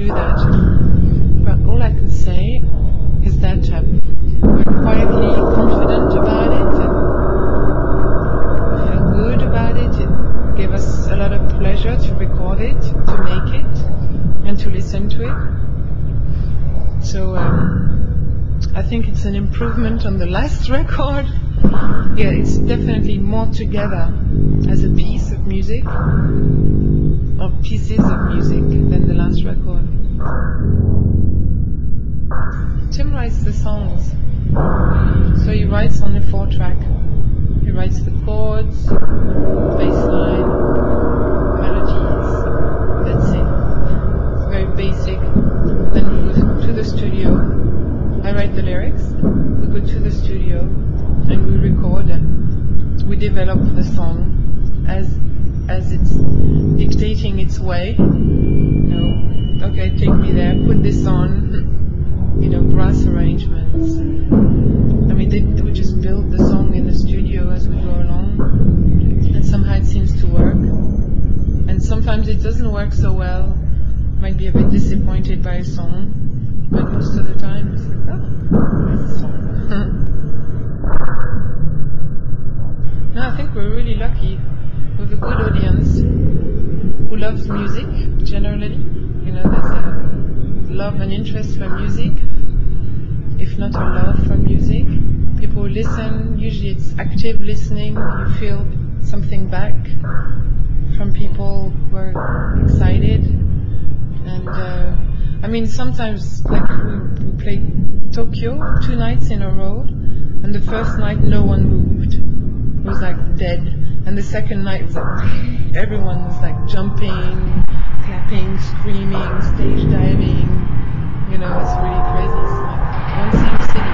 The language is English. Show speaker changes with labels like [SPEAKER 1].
[SPEAKER 1] do that. But all I can say is that um, we're quietly confident about it. And we feel good about it. It gave us a lot of pleasure to record it, to make it, and to listen to it. So um, I think it's an improvement on the last record. Yeah, it's definitely more together as a piece of music, or pieces of music, than the last record. Tim writes the songs. So he writes on the four track. He writes the chords, bass line, melodies. That's it. It's very basic. Then we go to the studio. I write the lyrics. We go to the studio and we record and we develop the song as as it's dictating its way. You know, okay, take me there, put this on. You know, brass arrangements. I mean, they, we just build the song in the studio as we go along, and somehow it seems to work. And sometimes it doesn't work so well. Might be a bit disappointed by a song, but most of the time it's like, oh, nice song. no, I think we're really lucky a good audience who loves music generally. You know, there's a love and interest for music, if not a love for music. People listen, usually it's active listening, you feel something back from people who are excited. And uh, I mean, sometimes, like, we, we played Tokyo two nights in a row, and the first night no one moved. It was like dead. And the second night was like, everyone was like jumping, clapping, screaming, stage diving. You know, it's really crazy. It's like one city